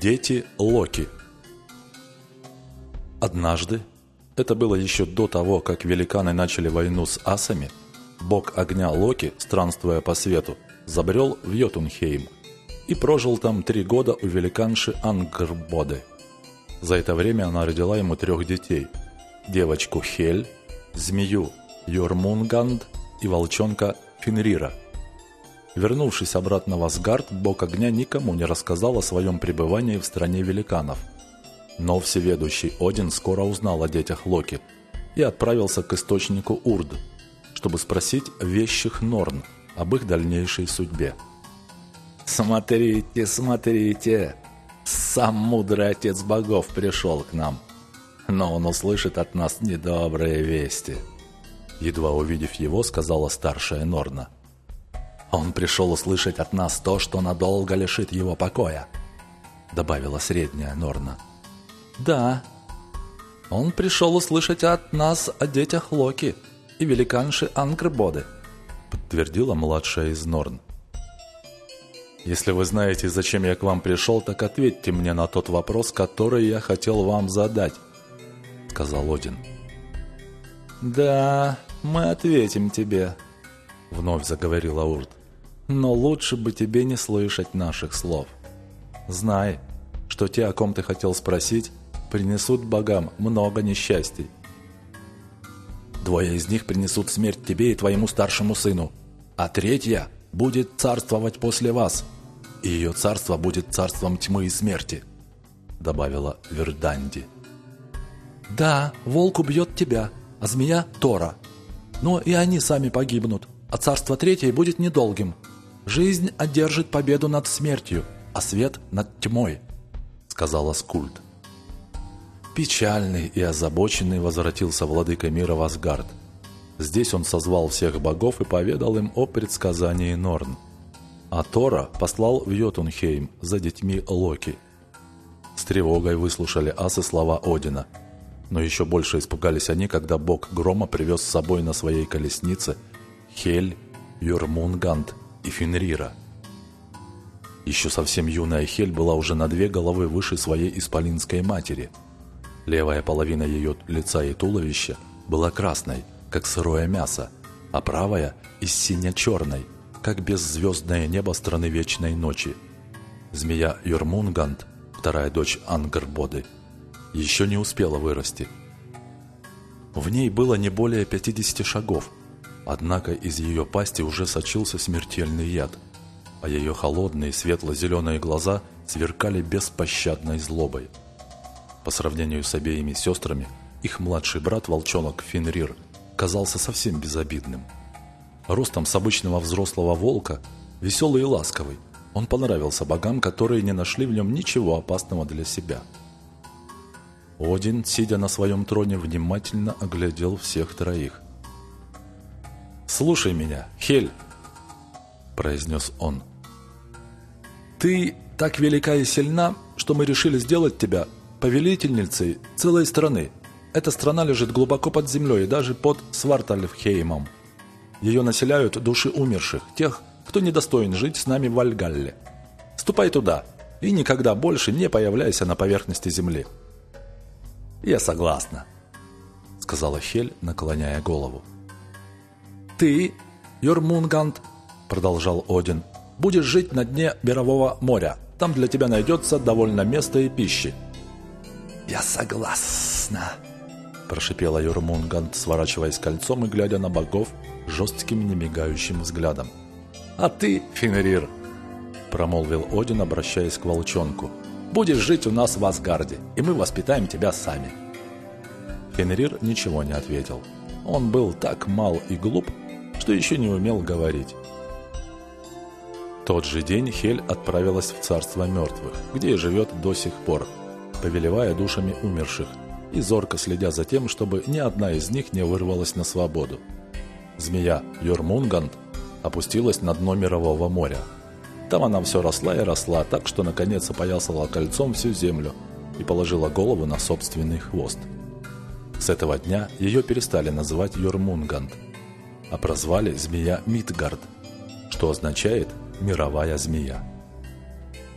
Дети Локи Однажды, это было еще до того, как великаны начали войну с асами, бог огня Локи, странствуя по свету, забрел в Йотунхейм и прожил там три года у великанши Ангрбоды. За это время она родила ему трех детей – девочку Хель, змею Йормунганд и волчонка Фенрира – Вернувшись обратно в Асгард, бог огня никому не рассказал о своем пребывании в стране великанов. Но всеведущий Один скоро узнал о детях Локи и отправился к источнику Урд, чтобы спросить вещих Норн об их дальнейшей судьбе. «Смотрите, смотрите! Сам мудрый отец богов пришел к нам, но он услышит от нас недобрые вести!» Едва увидев его, сказала старшая Норна – он пришел услышать от нас то, что надолго лишит его покоя», — добавила средняя Норна. «Да, он пришел услышать от нас о детях Локи и великанши Ангрбоды», — подтвердила младшая из Норн. «Если вы знаете, зачем я к вам пришел, так ответьте мне на тот вопрос, который я хотел вам задать», — сказал Один. «Да, мы ответим тебе», — вновь заговорила Урт. Но лучше бы тебе не слышать наших слов. Знай, что те, о ком ты хотел спросить, принесут богам много несчастий. Двое из них принесут смерть тебе и твоему старшему сыну, а третья будет царствовать после вас, и ее царство будет царством тьмы и смерти», — добавила Верданди. «Да, волк убьет тебя, а змея — Тора. Но и они сами погибнут, а царство третье будет недолгим», Жизнь одержит победу над смертью, а свет над тьмой», — сказала Скульт. Печальный и озабоченный возвратился владыка мира в Асгард. Здесь он созвал всех богов и поведал им о предсказании Норн. А Тора послал в Йотунхейм за детьми Локи. С тревогой выслушали асы слова Одина. Но еще больше испугались они, когда бог Грома привез с собой на своей колеснице Хель, Юрмунгант и Фенрира. Еще совсем юная Хель была уже на две головы выше своей исполинской матери. Левая половина ее лица и туловища была красной, как сырое мясо, а правая – из сине-черной, как беззвездное небо страны вечной ночи. Змея Юрмунгант, вторая дочь Ангрбоды, еще не успела вырасти. В ней было не более 50 шагов – Однако из ее пасти уже сочился смертельный яд, а ее холодные светло-зеленые глаза сверкали беспощадной злобой. По сравнению с обеими сестрами, их младший брат, волчонок Фенрир, казался совсем безобидным. Ростом с обычного взрослого волка, веселый и ласковый, он понравился богам, которые не нашли в нем ничего опасного для себя. Один, сидя на своем троне, внимательно оглядел всех троих. «Слушай меня, Хель!» – произнес он. «Ты так велика и сильна, что мы решили сделать тебя повелительницей целой страны. Эта страна лежит глубоко под землей, даже под Свартальфхеймом. Ее населяют души умерших, тех, кто недостоин жить с нами в Вальгалле. Ступай туда и никогда больше не появляйся на поверхности земли». «Я согласна», — сказала Хель, наклоняя голову. «Ты, Йормунгант, — продолжал Один, — будешь жить на дне Мирового моря. Там для тебя найдется довольно места и пищи». «Я согласна», — прошипела Йормунгант, сворачиваясь кольцом и глядя на богов жестким немигающим взглядом. «А ты, Фенрир, — промолвил Один, обращаясь к волчонку, — будешь жить у нас в Асгарде, и мы воспитаем тебя сами». Фенрир ничего не ответил. Он был так мал и глуп, что еще не умел говорить. Тот же день Хель отправилась в царство мертвых, где и живет до сих пор, повелевая душами умерших и зорко следя за тем, чтобы ни одна из них не вырвалась на свободу. Змея Йормунгант опустилась на дно Мирового моря. Там она все росла и росла, так что наконец опоясала кольцом всю землю и положила голову на собственный хвост. С этого дня ее перестали называть Йормунганд, а прозвали змея Мидгард, что означает «мировая змея».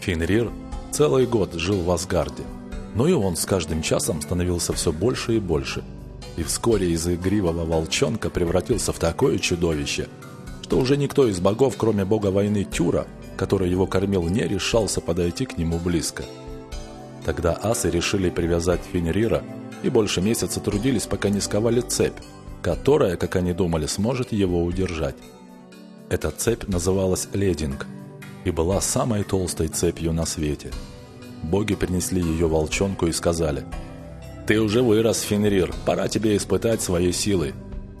Фенрир целый год жил в Асгарде, но и он с каждым часом становился все больше и больше, и вскоре из игривого волчонка превратился в такое чудовище, что уже никто из богов, кроме бога войны Тюра, который его кормил, не решался подойти к нему близко. Тогда асы решили привязать Фенрира и больше месяца трудились, пока не сковали цепь, которая, как они думали, сможет его удержать. Эта цепь называлась Лединг и была самой толстой цепью на свете. Боги принесли ее волчонку и сказали, «Ты уже вырос, Фенрир, пора тебе испытать свои силы.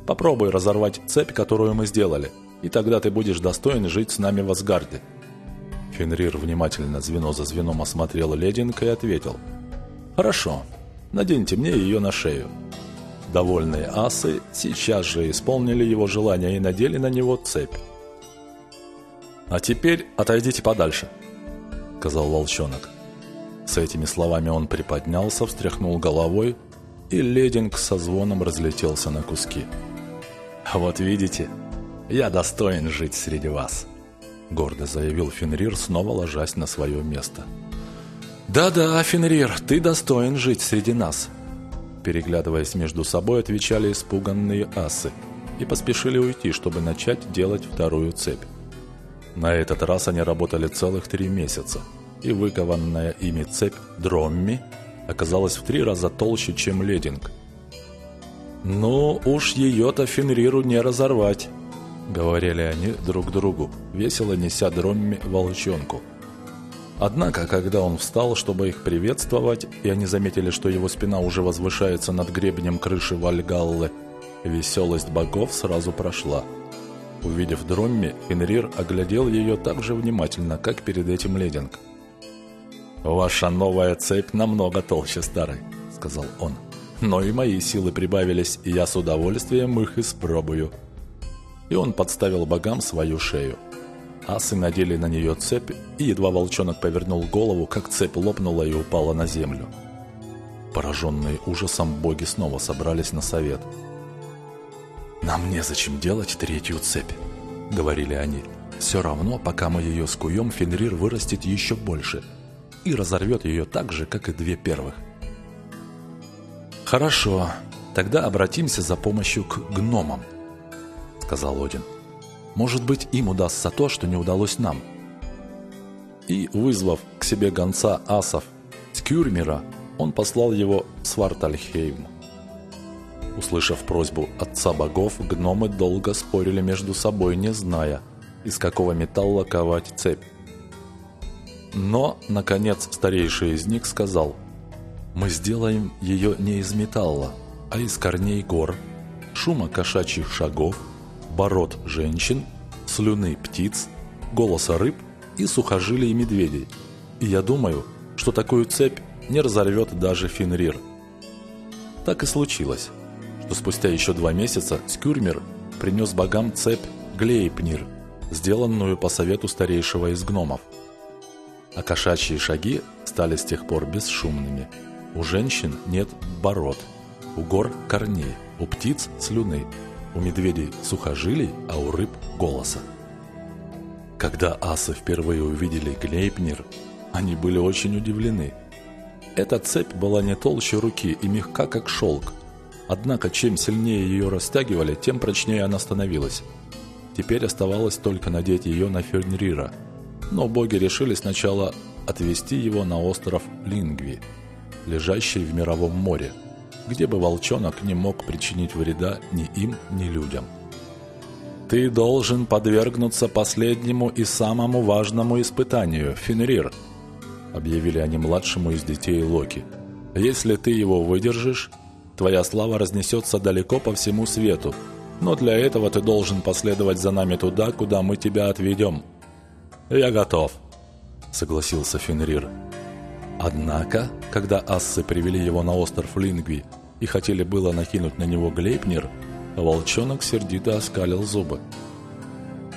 Попробуй разорвать цепь, которую мы сделали, и тогда ты будешь достоин жить с нами в Асгарде». Фенрир внимательно звено за звеном осмотрел Лединг и ответил, «Хорошо, Наденьте мне ее на шею». Довольные асы сейчас же исполнили его желание и надели на него цепь. «А теперь отойдите подальше», — сказал волчонок. С этими словами он приподнялся, встряхнул головой, и лединг со звоном разлетелся на куски. «Вот видите, я достоин жить среди вас», — гордо заявил Фенрир, снова ложась на свое место. «Да-да, Фенрир, ты достоин жить среди нас», переглядываясь между собой, отвечали испуганные асы и поспешили уйти, чтобы начать делать вторую цепь. На этот раз они работали целых три месяца, и выкованная ими цепь Дромми оказалась в три раза толще, чем лединг. «Ну уж ее-то Фенриру не разорвать», — говорили они друг другу, весело неся Дромми волчонку — Однако, когда он встал, чтобы их приветствовать, и они заметили, что его спина уже возвышается над гребнем крыши Вальгаллы, веселость богов сразу прошла. Увидев Дромми, Фенрир оглядел ее так же внимательно, как перед этим Лединг. «Ваша новая цепь намного толще старой», — сказал он. «Но и мои силы прибавились, и я с удовольствием их испробую». И он подставил богам свою шею. Асы надели на нее цепь, и едва волчонок повернул голову, как цепь лопнула и упала на землю. Пораженные ужасом, боги снова собрались на совет. «Нам незачем делать третью цепь», — говорили они. «Все равно, пока мы ее скуем, Фенрир вырастет еще больше и разорвет ее так же, как и две первых». «Хорошо, тогда обратимся за помощью к гномам», — сказал Один. Может быть, им удастся то, что не удалось нам. И, вызвав к себе гонца асов Скюрмера, он послал его в Свартальхейм. Услышав просьбу отца богов, гномы долго спорили между собой, не зная, из какого металла ковать цепь. Но, наконец, старейший из них сказал, «Мы сделаем ее не из металла, а из корней гор, шума кошачьих шагов, бород женщин, слюны птиц, голоса рыб и сухожилий медведей. И я думаю, что такую цепь не разорвет даже Фенрир. Так и случилось, что спустя еще два месяца Скюрмер принес богам цепь Глейпнир, сделанную по совету старейшего из гномов. А кошачьи шаги стали с тех пор бесшумными. У женщин нет бород, у гор корней, у птиц слюны, у медведей сухожилий, а у рыб голоса. Когда асы впервые увидели Глейпнир, они были очень удивлены. Эта цепь была не толще руки и мягка, как шелк. Однако, чем сильнее ее растягивали, тем прочнее она становилась. Теперь оставалось только надеть ее на Фернрира. Но боги решили сначала отвезти его на остров Лингви, лежащий в Мировом море, где бы волчонок не мог причинить вреда ни им, ни людям. «Ты должен подвергнуться последнему и самому важному испытанию, Фенрир», объявили они младшему из детей Локи. «Если ты его выдержишь, твоя слава разнесется далеко по всему свету, но для этого ты должен последовать за нами туда, куда мы тебя отведем». «Я готов», — согласился Фенрир. Однако, когда ассы привели его на остров Лингви и хотели было накинуть на него Глейпнир, волчонок сердито оскалил зубы.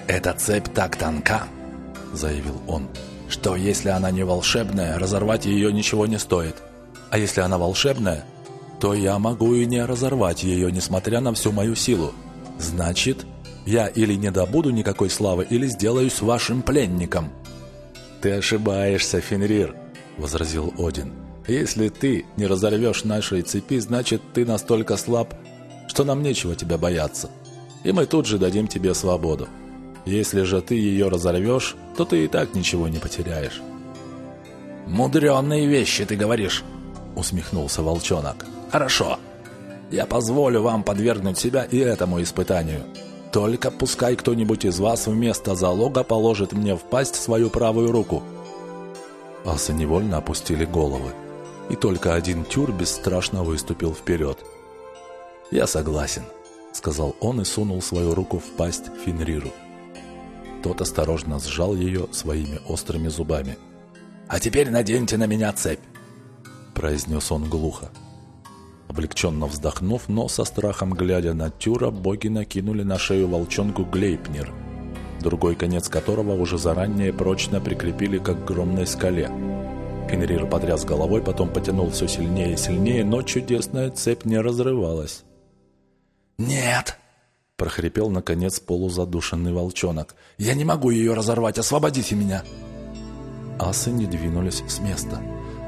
«Эта цепь так тонка», — заявил он, — «что если она не волшебная, разорвать ее ничего не стоит. А если она волшебная, то я могу и не разорвать ее, несмотря на всю мою силу. Значит, я или не добуду никакой славы, или сделаюсь вашим пленником». «Ты ошибаешься, Фенрир», — возразил Один. «Если ты не разорвешь нашей цепи, значит, ты настолько слаб, что нам нечего тебя бояться, и мы тут же дадим тебе свободу. Если же ты ее разорвешь, то ты и так ничего не потеряешь». «Мудреные вещи ты говоришь», — усмехнулся волчонок. «Хорошо. Я позволю вам подвергнуть себя и этому испытанию. Только пускай кто-нибудь из вас вместо залога положит мне в пасть свою правую руку». Асы невольно опустили головы, и только один тюр бесстрашно выступил вперед. «Я согласен», — сказал он и сунул свою руку в пасть Фенриру. Тот осторожно сжал ее своими острыми зубами. «А теперь наденьте на меня цепь!» произнес он глухо. Облегченно вздохнув, но со страхом глядя на Тюра, боги накинули на шею волчонку Глейпнер, другой конец которого уже заранее прочно прикрепили к огромной скале. Фенрир потряс головой, потом потянул все сильнее и сильнее, но чудесная цепь не разрывалась. «Нет!» – прохрипел, наконец, полузадушенный волчонок. «Я не могу ее разорвать! Освободите меня!» Асы не двинулись с места.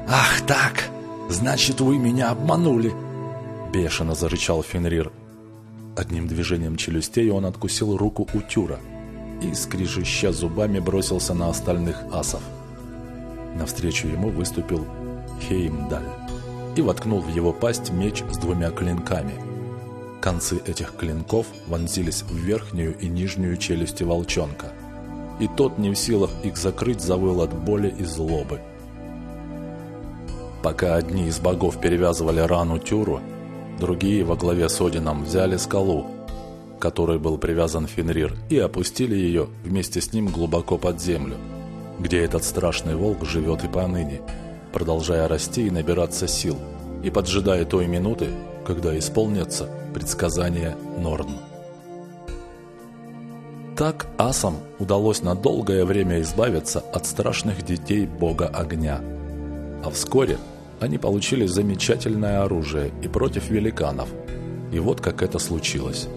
«Ах так! Значит, вы меня обманули!» Бешено зарычал Фенрир. Одним движением челюстей он откусил руку у Тюра и, скрижища зубами, бросился на остальных асов. Навстречу ему выступил Хеймдаль и воткнул в его пасть меч с двумя клинками – Концы этих клинков вонзились в верхнюю и нижнюю челюсти волчонка. И тот не в силах их закрыть завыл от боли и злобы. Пока одни из богов перевязывали рану Тюру, другие во главе с Одином взяли скалу, которой был привязан Фенрир, и опустили ее вместе с ним глубоко под землю, где этот страшный волк живет и поныне, продолжая расти и набираться сил, и поджидая той минуты, когда исполнятся предсказания Норн. Так асам удалось на долгое время избавиться от страшных детей бога огня. А вскоре они получили замечательное оружие и против великанов. И вот как это случилось.